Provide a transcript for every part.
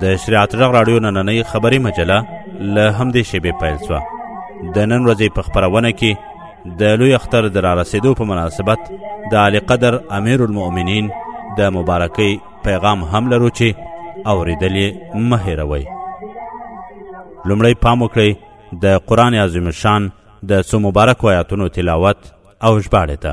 د شریعت غږ راډیو نننۍ خبري مجله له همدې شیبې پیل سوه د نن ورځې په خپرونه کې د لوی اختر د رارسېدو په مناسبت د عالی قدر امیر المؤمنین د مبارکۍ پیغام هم لرو چې اورېدل یې مه هېروئ لومړی پام وکړئ د قرآن عظیم شان د څو مبارکو آیاتونو تلاوت او ژباړې ته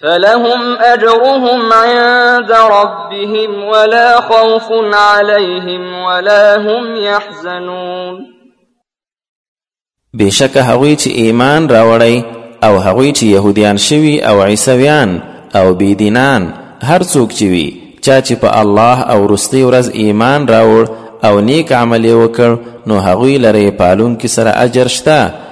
فلهم أجرهم عند ربهم ولا خوف عليهم ولا هم يحزنون بشک هغوی چې ایمان راوړی او هغوی چې يهوديان شوي او عیسویان او بيدینان هر څوک چې وي چا چې په الله او وروستۍ ورځ ایمان راوړ او نیک عمل یې وکړ نو هغوی لره یې پالونکي سره اجر شته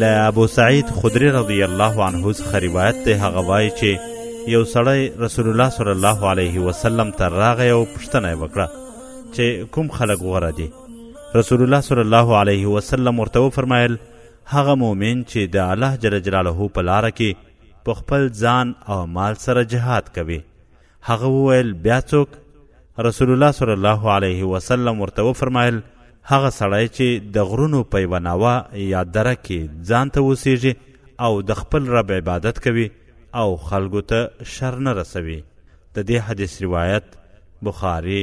له ابو سعید خدری رضی الله عنه څخه روایت دی هغه وایي چې یو سړی رسول الله صلی الله علیه وسلم ته راغی او پوښتنه یې وکړه چې کوم خلک غوره دي رسول الله صلی الله علیه وسلم ورته وفرمایل هغه مؤمن چې د الله جل جلاله په لاره کې په خپل ځان او مال سره جهاد کوي هغه وویل بیا څوک رسول الله صلی الله علیه وسلم ورته وفرمایل هغه سړی چې د غرونو په یوه ناوه یا دره کې ځان ته اوسیږي او د خپل رب عبادت کوي او خلکو ته شر نه رسوي د دې حدیث روایت بخاري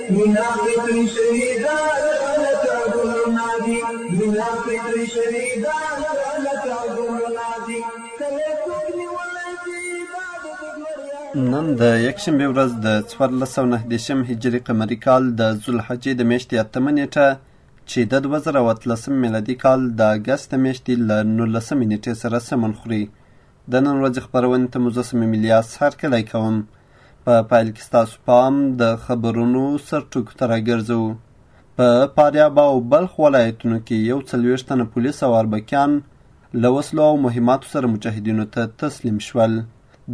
مينه فطري شوي دا له غلطه ګلونه دي مينه فطري شوي دا له غلطه ګلونه دي کله څوک نيولی شي دا د دګمريان نن د یکشنبې ورځ د څوارلس سوه نهه دېرشم هجري قمري کال د ذوالحجې د میاشتې اتمه نیټه چې د دوه زره او اتلسم میلادي کال د اګست د میاشتې له نولسمې نیټې سره سمون خوري د نن ورځې خپرونې ته مو زه صمیم الیاس هرکلی کوم په پیل کې ستاسو پام د خبرونو سرټکو ته راګرځو په فاریاب او بلخ ولایتونو کې یو څلوېښت تنه پولیس او اربکیان له وسلو او مهماتو سره مجاهدینو ته تسلیم شول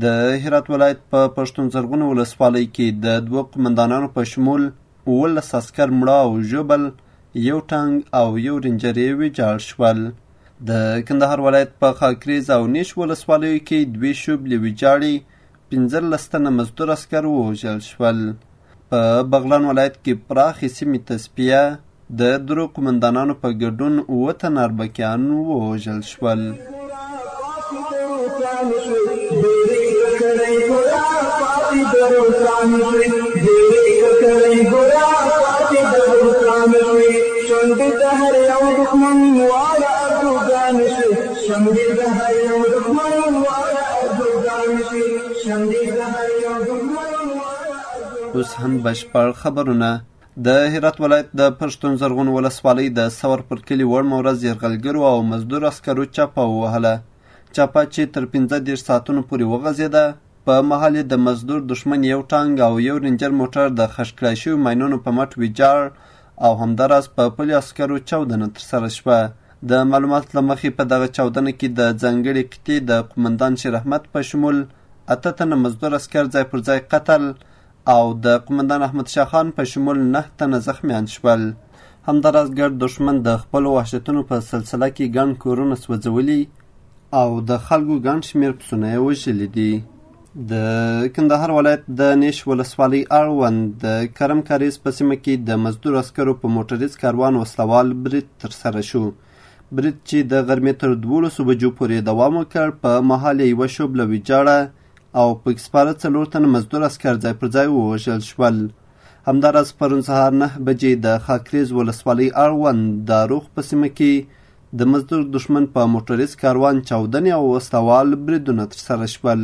د هرات ولایت په پښتون زرغونه ولسوالۍ کې د دوه قمندانانو په شمول اوولس عسکر مړه او ژوبل یو ټانګ او یو رینجر یې ویجاړ شول د کندهار ولایت په خاکریز او نیش ولسوالیو کې دوې شوبلې ویجاړې پنځلس تنه مزدور عسکر ووژل شول په بغلان ولایت کې پراخې سیمې تصفیه د درو قومندانانو په ګډون اووه تنه اربکیان ووژل شول اوس هم بشپړ خبرونه د هرات ولایت د پښتون زرغون ولسوالۍ د ثور پر کلي وړمه ورځ یرغلګرو او مزدور عسکرو چاپه ووهله چاپه چې تر پنځه دېرش ساعتونو پورې وغځېده په مهال یې د مزدور دښمن یو ټانګ او یو رینجر موټر د خښ کړای شویو ماینونو په مټ ویجاړ او همداراز په پلي عسکرو چاودنه ترسره شوه د معلوماتو له مخې په دغه چاودنه کې د ځانګړې قطعې د قومندان شیر احمد په شمول اته تنه مزدور عسکر ځای پر ځای قتل او د قومندان احمد شاه خان په شمول نه تنه زخمیان شول همداراز ګډ دښمن د خپلو وحشتونو په سلسله کې ګڼ کورونه سوځولي او د خلکو ګڼ شمیر پسونه یې وژلي دي د کندهار ولایت د نیش ولسوالۍ اړوند د کرم کاریز په سیمه کې د مزدور عسکرو په موټریز کاروان وسلوال برید ترسره شو برید چې د غرمې تر دولسو بجو پورې دوام وکړ په مهال یې یوه شوبله ویجاړه او پکې سپاره څلور تنه مزدور اسکر ځای پر ځای ووژل شول همداراز پرون سهار نه بجې د خاکریز ولسوالۍ اړوند داروغ په سیمه کې د مزدور دښمن په موټریز کاروان چاودنې او وسلهوال بریدونه ترسره شول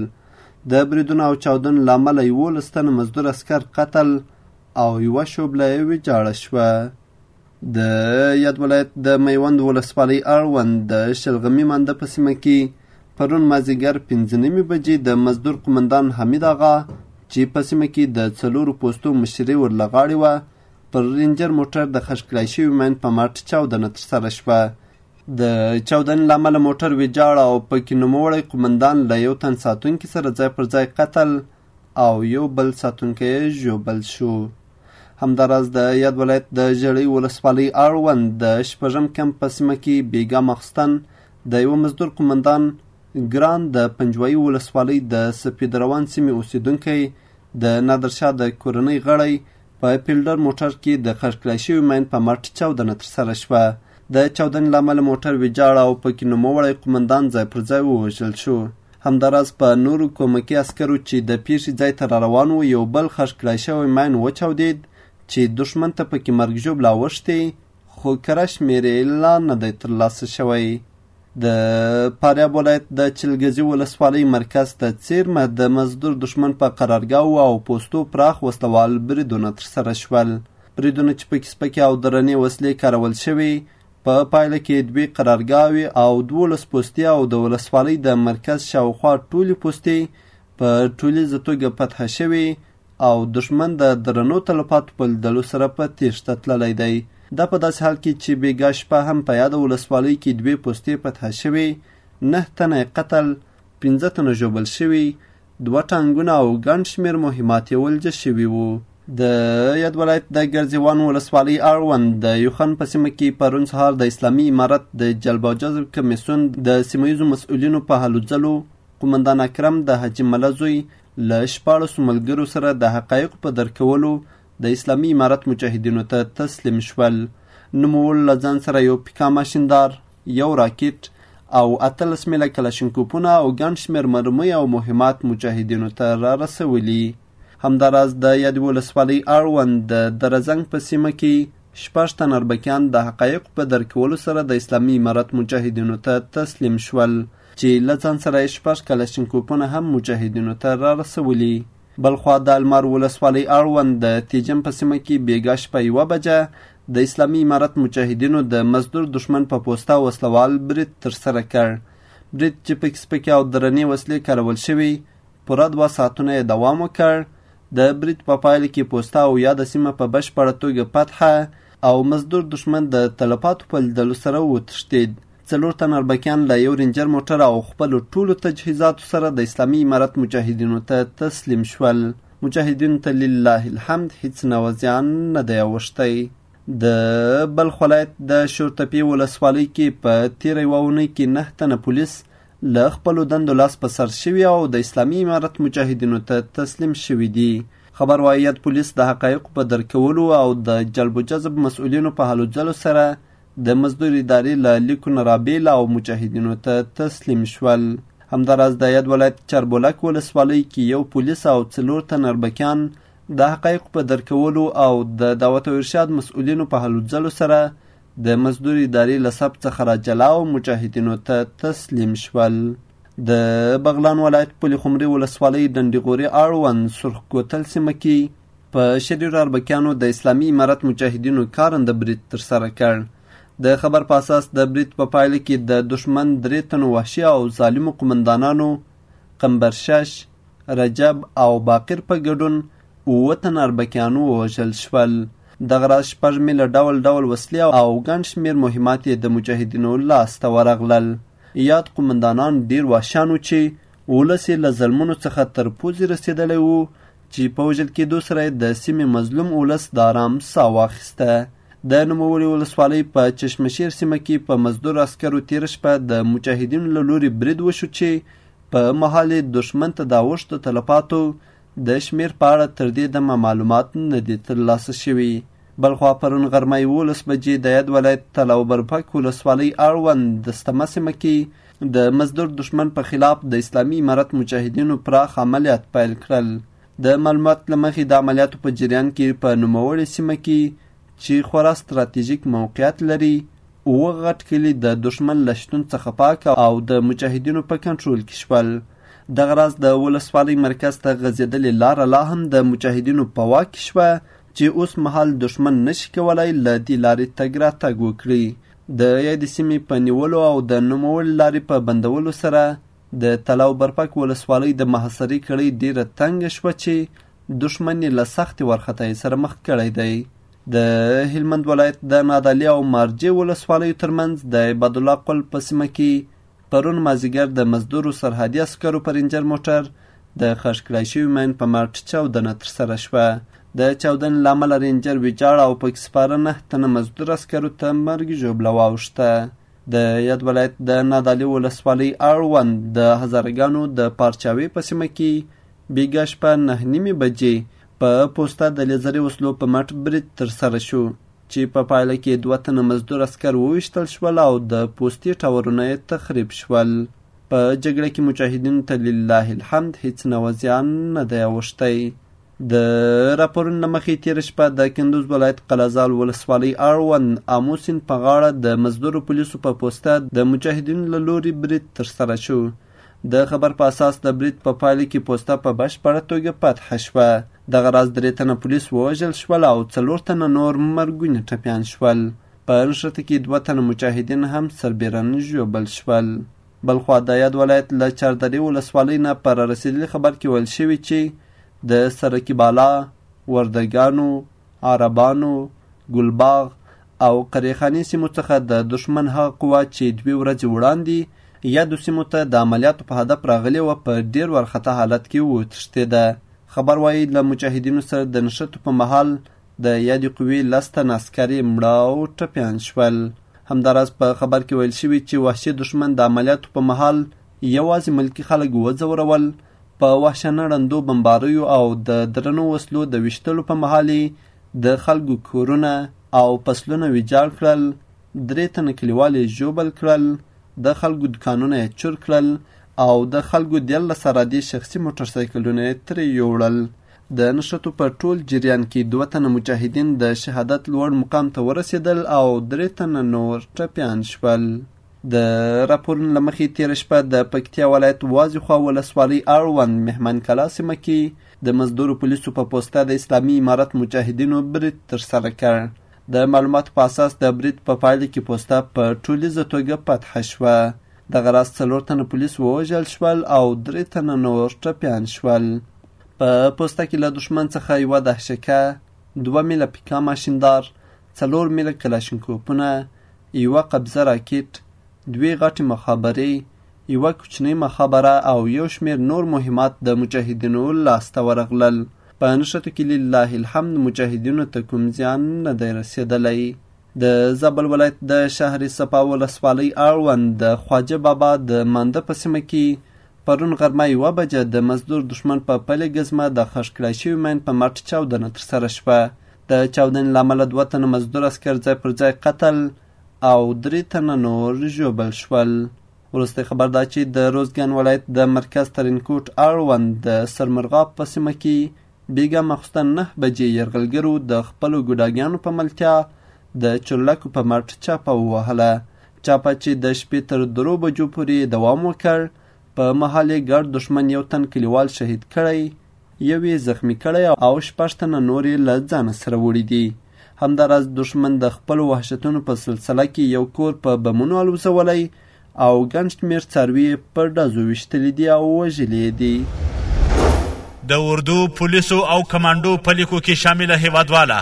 د بریدونو او چاودنو له امله یولس تنه مزدور اسکر قتل او یوه شوبله یې ویجاړه شوه د یاد ولایت د میوند ولسوالۍ اړوند د شلغمي مانده په سیمه کې پرون مازیګر پنځه نیمې بجې د مزدور قومندان حمید آغا چې په سیمه کې د څلورو پوستو مشري ورله غاړې وه پر رینجر موټر د خښ کړای شوي مین په مټ چاودنه ترسره شوه د چاودنې له امله موټر ویجاړ او پکې نوموړی قومندان له یو تن ساتونکي سره ځای پر ځای قتل او یو بل ساتونکی ژوبل شو. همداراز د یاد ولایت د ژړۍ ولسوالۍ اړوند د شپږم کمپ په سیمه کې بیګا ماخستن د یوه مزدور قومندان ګران د پنجوایي ولسوالۍ د سپید روان سیمې اوسیدونکی د نادرشاه د کورنۍ غړی په پیلډر موټر کې د خښ کړای شوي ماین په مټ چاودنه ترسره شوه. د چاودنې له امله موټر ویجاړ او پکې نوموړی قومندان ځای پر ځای ووژل شو. همداراز په نورو کومکي عسکرو چې د پیښې ځای ته را روان وو یو بل خښ کړای شوی ماین وچاودید چې دښمن ته پکې مرګ ژوبله اوښتې خو کره شمېر یې لا نه دی ترلاسه شوی. د فاریاب ولایت د چلګزي ولسوالۍ مرکز ته څیرمه د مزدور دښمن په قرارګاو او پوستو پراخ وسلوال بریدونه ترسره شول بریدونه چې پکې سپکې او درنې وسلې کارول شوې په پا پایله کې دوې قرارګاوې او دولس پوستې او د ولسوالۍ د مرکز شاوخوا ټولې پوستې په ټولیزه توګه فتح شوې او دښمن د درنو تلفاتو په لیدلو سره په تېښته تللی دی. دا په داسې حال کې چې بېګا شپه هم په یاده ولسوالۍ کې دوې پوستې فتحه شوې، نهه تنه یې قتل، پنځه تنه ژوبل شوي، دوه ټانګونه او ګڼ شمېر مهمات یې ولجه شوي وو. د یاد ولایت د ګرځېوان ولسوالۍ اړوند د یوخان په سیمه کې پرون سهار د اسلامي امارت د جلب او جذب کمیسیون د سیمه ییزو مسؤلینو په هلو ځلو قومندان اکرم د حاجي مله زوی له شپاړسو ملګرو سره د حقایقو په درک کولو د اسلامي امارت مجاهدینو ته تسلیم شول نوموړو له ځان سره یو پیکا ماشیندار یو راکټ او اتلس میله کلاشینکوپونه او ګڼ شمېر مرمۍ او مهمات مجاهدینو ته را رسولي همداراز د یادې ولسوالۍ اړوند د درزنګ په سیمه کې شپږ تن اربکیان د حقایقو په درک کولو سره د اسلامي امارت مجاهدینو ته تسلیم شول چې له ځان سره یې شپږ کلشینکوپونه هم مجاهدینو ته را رسولي. بلخوا د المار ولسوالۍ اړوند د تیجم په سیمه کې بیګا شپه یوه بجه د اسلامي امارت مجاهدینو د مزدور دښمن په پوسته وسلوال برید ترسره کړ. برید چې پکې سپکې او درنې وسلې کارول شوې، پوره دوه ساعتونه یې دوام وکړ. د برید په پایله کې پوسته او یاده سیمه په بشپړه توګه فتحه او مزدور دښمن د تلفاتو په لیدلو سره وتښتید. څلور تن اربکیان له یو رینجر موټر او خپلو ټولو تجهیزاتو سره د اسلامي امارت مجاهدینو ته تسلیم شول مجاهدینو ته لله الحمد هیڅ نوع زیان نه دی اوښتی د بلخ ولایت د شورتپې ولسوالۍ کې په تېره یوه اونۍ کې نه تنه پولیس له خپلو دندو لاس په سر شوي او د اسلامي امارت مجاهدینو ته تسلیم شوي دي خبر وايي یاد پولیس د حقایقو په درک کولو او د جلب و جذب مسؤلینو په هلو ځلو سره د مزدور ادارې له لیکو نه رابېله او مجاهدینو ته تسلیم شول. همداراز د یاد ولایت چاربولک ولسوالۍ کې یو پولیس او څلور تنه اربکیان د حقایقو په درک کولو او د دعوت او ارشاد مسؤلینو په هلو ځلو سره د مزدور ادارې له صف څخه راجلا او مجاهدینو ته تسلیم شول د بغلان ولایت پلخمري ولسوالۍ ډنډیغوري اړوند سرخ کوتل سیمه کې په شریر اربکیانو د اسلامي امارت مجاهدینو کارنده برید ترسره کړ د خبر په اساس د برید په پایله کې د دښمن درې تنو وحشي او ظالمو قمندانانو قمبرشش رجب او باقر په ګډون اووه تنه اربکیان ووژل شول دغه راز شپږ میله ډول ډول وسلې او ګڼ شمېر مهمات یې د مجاهدینو لاس ته ورغلل یاد قومندانان ډیر وحشان وو چې ولس یې له ظلمونو څخه تر پوزې رسېدلی و چې په وژل کېدو سره یې د سیمې مظلوم ولس د آرام ساه واخیسته. د نوموړې ولسوالۍ په چشمشیر سیمه کې په مزدور عسکرو تېره شپه د مجاهدینو له لوري برید وشو چې په مهال یې دښمن ته د اوښتو تلفاتو د شمیر په اړه تر دې دمه معلومات نه دي ترلاسه شوي بلخوا پرون غرمه یولس بجې د یاد ولایت تل او برفک ولسوالۍ اړوند د ستمه سیمه کې د مزدور دښمن په خلاف د اسلامي امارت مجاهدینو پراخ عملیات پیل کړل د معلومات له مخې د عملیاتو په جریان کې په نوموړې سیمه کې چې خورا ستراتیژیک موقعیت لري اووه غټ کلي د دښمن له شتون څخه پاک او د مجاهدینو په کنټرول کې شول دغه راز د ولسوالۍ مرکز ته غځېدلې لاره لا هم د مجاهدینو په واک کې شوه چې اوس مهال دښمن نشي کولای له دې لارې تګ راتګ وکړي د یادې سیمې په نیولو او د نوموړې لارې په بندولو سره د تلاو برپک ولسوالۍ د محاصرې کړۍ ډیره تنګه شوه چې دښمن یې له سختې وارخطایۍ سره مخ کړی دی د هلمند ولایت د نادعلي او مارجې ولسوالیو ترمنځ د عبادالله قل په سیمه کې پرون مازیګر د مزدورو سرحدي عسکرو په رینجر موټر د خښ کړای شوي ماین په مټ چاودنه ترسره شوه. د چاودنې له امله رینجر ویجاړ او پکې سپاره نهه تنه مزدور عسکرو ته مرګ ژوبله واوښته. د یاد ولایت د نادعلي ولسوالۍ اړوند د هزارګانو د پارچاوي په سیمه کې بیګا شپه نهه نیمې بجې په پوسته د لیزري وسلو په مټ برید ترسره شو چې په پایله کې دوه تنه مزدور عسکر وویشتل شول او د پوستي ټاورونه یې تخریب شول. په جګړه کې مجاهدینو ته لله الحمد هیڅ نوع زیان نه دی اوښتی. د راپورونو له مخې تېره شپه د کندوز ولایت قلعهزال ولسوالۍ اړوند آمو سیند په غاړه د مزدورو پولیسو په پوسته د مجاهدینو له لوري برید ترسره شو. د خبر په اساس د برید په پایله کې پوسته په بشپړه توګه فتح شوه. دغه راز درې تنه پولیس ووژل شول او څلور تنه نور مرګوني ټپیان شول. په نښته کې دوه تنه مجاهدین هم سربیرن ژوبل شول. بلخوا د یاد ولایت له چاردرې ولسوالۍ نه په رارسېدلي خبر کې ویل شوي چې د سرکي بالا، وردګانو، عربانو، ګلباغ او قرېخانې سیمو څخه د دښمن هغه قوا چې دوې ورځې وړاندې یادو سیمو ته د عملیاتو په هدف راغلې وه په ډېر وارخطا حالت کې وتښتېده خبر وايي له مجاهدینو سره د نښتو په مهال د یادې قوې لس تنه عسکر یې مړه او ټپیان شول همداراز په خبر کې ویل شوي چې وحشي دښمن د عملیاتو په مهال یوازې ملکي خلک وځورول په وحشانه ړندو بمباریو او د درنو وسلو د ویشتلو په مهال د خلکو کورونه او پسلونه ویجاړ کړل، درې تنه کلیوال یې ژوبل کړل، د خلکو دکانونه یې چور کړل او د خلکو دیارلس ارادې شخصي موټرسایکلونه یې ترې یوړل. د نښتو په ټول جریان کې دوه تنه مجاهدین د شهادت لوړ مقام ته ورسېدل او درې تنه نور ټپیان شول. د راپورونو له مخې تېره شپه د پکتیا ولایت وازې خوا ولسوالۍ اړوند مهمن کلا سیمه کې د مزدورو پولیسو په پوسته د اسلامي امارت مجاهدینو برید ترسره کړ د معلوماتو په اساس د برید په پایله کې پوسته په ټولیزه توګه فتحه شوه دغه راز څلور تنه پولیس ووژل شول او درې تنه نور ټپیان شول په پوسته کې له دښمن څخه یوه دهشکه دوه میله پیکا ماشیندار څلور میله کلاشینکوپونه یوه قبضه راکټ، دوې غټې مخابرې، یوه کوچنۍ مخابره او یو شمېر نور مهمات د مجاهدینو لاس ته ورغلل. په نښتو کې لله الحمد مجاهدینو ته کوم زیان نه دی رسېدلی. د زابل ولایت د شهر صفا ولسوالۍ اړوند د خواجه بابا د مانده په سیمه کې پرون غرمه یوه بجه د مزدور دښمن په پلې ګزمه د خښ کړای شوي ماین په مټ چاودنه ترسره شوه. د چاودنې له امله دوه تنه مزدور عسکر ځای پر ځای قتل او درې تنه نور ژوبل شول. وروستی خبر دا چې د روزګان ولایت د مرکز ترینکوټ اړوند د سرمرغاب په سیمه کې بېګا ماخوستن نه بجې یرغلګرو د خپلو ګوډاګیانو په ملتیا د چورلکو په مټ چاپه ووهله. چاپه چې د شپې تر درو بجو پورې دوام وکړ، په مهال یې ګډ دښمن یو تن کلیوال شهید کړی، یو یې زخمي کړی او شپږ تنه نور یې له ځانه سره وړي دي. همداراز دښمن د خپلو وحشتونو په سلسله کې یو کور په بمونو الوزولی او ګڼ شمېر څاروي یې په ډزو ویشتلي دي او وژلي یې دي. د اردو، پولیسو او کمانډو په لیکو کې شامله هېوادواله!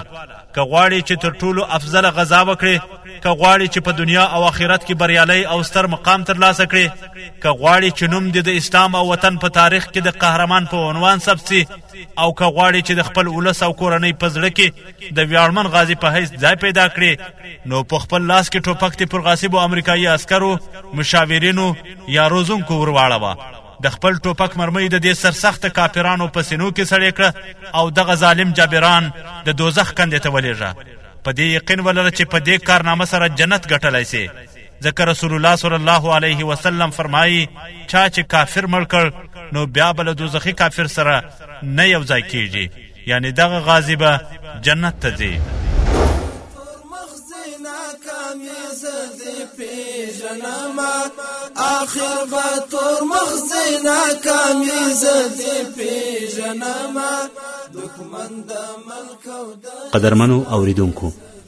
که غواړې چې تر ټولو افضله غذا وکړې، که غواړې چې په دنیا او آخرت کې بریالی او ستر مقام ترلاسه کړې، که غواړې چې نوم دې د اسلام او وطن په تاریخ کې د قهرمان په عنوان ثبت شي، او که غواړي چې د خپل ولس او کورنۍ په زړه کې د ویاړمن غازي په حیث ځای پیدا کړي نو په خپل لاس کې ټوپک ته پر غاصبو امریکایي عسکرو مشاورینو یا روزونکو ورواړوه د خپل ټوپک مرمۍ د دې سرسخت کافرانو په سینو کې سړې کړه او دغه ظالم جابران د دوزخ کندې ته ولېږه په دې یقین ولره چې په دې کارنامه سره جنت ګټلی سي ځکه رسول الله صلی الله علیه وسلم فرمایي چا چې کافر مړ کړ نو بیا بل دوزخي کافر سره نه یو ځای کیږي یعنی دغه غازی به جنت ته ځي آخر با تور مخزی ناکامی زدی پیژنما دکمن د ملک او د قدرمنو اوریدونکو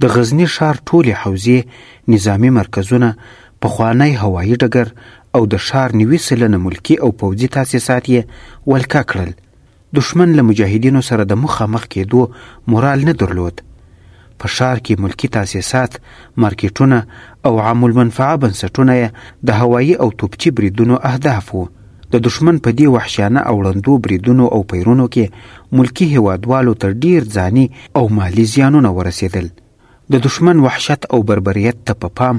د غزني ښار ټولې حوزې، نظامي مرکزونه، پخوانی هوایي ډګر او د ښار نوي سلنه ملکي او پوځي تاسیسات یې ولکه کړل. دښمن له مجاهدینو سره د مخامخ کېدو مورال نه درلود. په ښار کې ملکي تاسیسات، مارکېټونه او عام المنفعه بنسټونه یې د هوایي او توپچي بریدونو اهداف وو. د دښمن په دې وحشیانه او ړندو بریدونو او پیرونو کې ملکي هېوادوالو ته ډېر ځاني او مالي زیانونه ورسېدل. د دښمن وحشت او بربریت ته په پام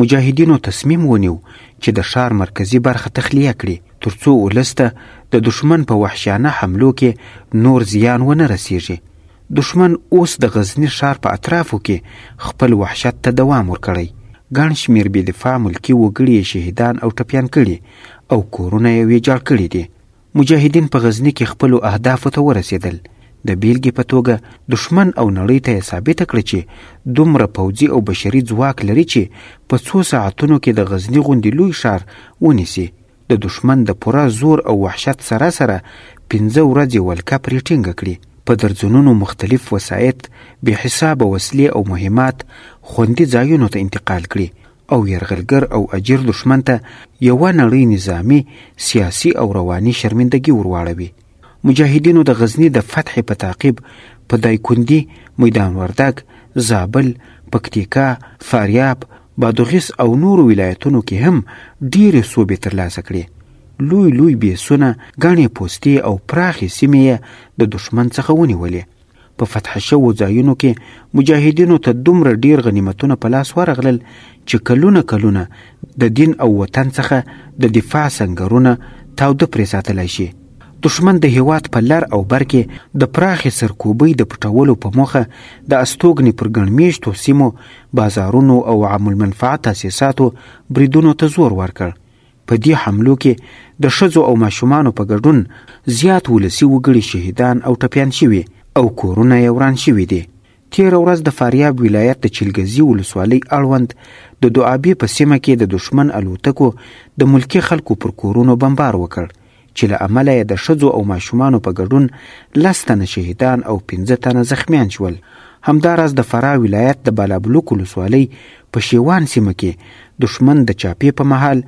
مجاهدینو تصمیم ونیو چې د ښار مرکزي برخه تخلیه کړي تر څو ولس ته د دښمن په وحشیانه حملو کې نور زیان ونه رسېږي. دښمن اوس د غزني ښار په اطرافو کې خپل وحشت ته دوام ورکړی. ګڼ شمېر بې دفاع ملکي وګړي یې شهیدان او ټپیان کړي او کورونه یې ویجاړ کړي دي. مجاهدین په غزني کې خپلو اهدافو ته ورسېدل. د بېلګې په توګه دښمن او نړۍ ته یې ثابته کړه چې دومره پوځي او بشري ځواک لري چې په څو ساعتونو کې د غزني غوندې لوی ښار ونیسي. د دښمن د پوره زور او وحشت سره سره پنځه ورځې ولکه پرې ټینګه کړي په درځنونو مختلف وسایط بې حسابه وسلې او مهمات خوندي ځایونو ته انتقال کړي او یرغلګر او اجیر دښمن ته یوه نړۍ نظامي سیاسي او رواني شرمندګي ورواړوي مجاهدینو د غزنی د فتح په تعقیب په دایکندي، میدان وردګ، زابل، پکتیکا، فاریاب، بادغیس او نورو ولایتونو کې هم ډېرې سوبې ترلاسه کړې. لوی لوی بیسونه، ګڼې پوستې او پراخې سیمې یې د دښمن څخه ونیولې. په فتح شوو ځایونو کې مجاهدینو ته دومره ډیر غنیمتونه په لاس ورغلل چې کلونه کلونه د دین او وطن څخه د دفاع سنګرونه تاوده پرې ساتلی شي دښمن د هیواد په لر او بر کې د پراخې سرکوبۍ د پټولو په موخه د استوګنې پر ګڼمیشتو سیمو بازارونو او عام المنفعه تاسیساتو بریدونو ته زور ورکړ په دې حملو کې د ښځو او ماشومانو په ګډون زیات ولسي وګړي شهیدان او ټپیان شوي او کورونه یې وران شوي دي. تېره ورځ د فاریاب ولایت د چلګزي ولسوالۍ اړوند د دعابې په سیمه کې د دښمن الوتکو د ملکي خلکو پر کورونو بمبار وکړ چې له امله یې د ښځو او ماشومانو په ګډون لس تنه شهیدان او پنځه تنه زخمیان شول همداراز د فراه ولایت د بالابلوک ولسوالۍ په شیوان سیمه کې دښمن د چاپې په مهال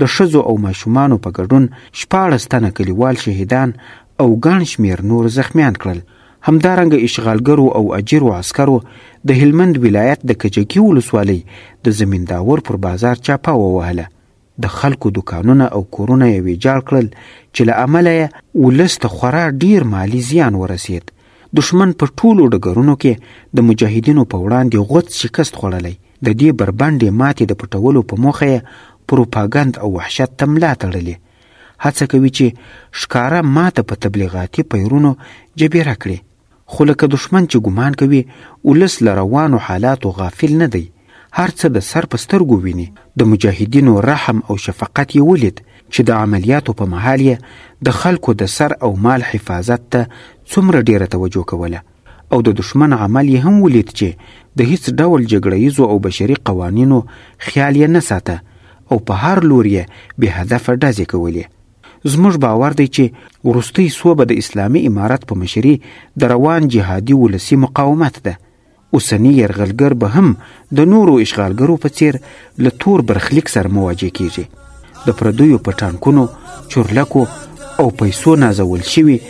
د ښځو او ماشومانو په ګډون شپاړس تنه کلیوال شهیدان او ګڼ شمیر نور زخمیان کړل همدارنګه اشغالګرو او اجیرو عسکرو د هلمند ولایت د کجکي ولسوالۍ د زمینداور پر بازار چاپه ووهله د خلکو دکانونه او کورونه یې ویجاړ کړل چې له امله یې ولس ته خورا ډیر مالي زیان ورسید. دښمن په ټولو ډګرونو کې د مجاهدینو په وړاندې غوڅ شکست خوړلی، د دې بربنډې ماتې د پټولو په موخه یې پروپاګند او وحشت ته ملا تړلې، هڅه کوي چې ښکاره ماته په تبلیغاتي پیرونو جبیره کړي. خو لکه دښمن چې ګمان کوي ولس له روانو حالاتو غافل نه دی، هر څه د سر په سترګو ویني، د مجاهدینو رحم او شفقت یې ولید چې د عملیاتو په مهال یې د خلکو د سر او مال حفاظت ته څومره ډېره توجه کوله او د دښمن عمل یې هم ولید چې د هیڅ ډول جګړه ییزو او بشري قوانینو خیال یې نه ساته او په هر لور یې بې هدفه ډزې کولې. زموږ باور دی چې وروستۍ سوبه د اسلامي امارت په مشري د روان جهادي ولسي مقاومت ده اوسني یرغلګر به هم د نورو اشغالګرو په څیر له تور برخلیک سره مواجه کیږي د پردیو په ټانکونو چورلکو او پیسو نازول شوي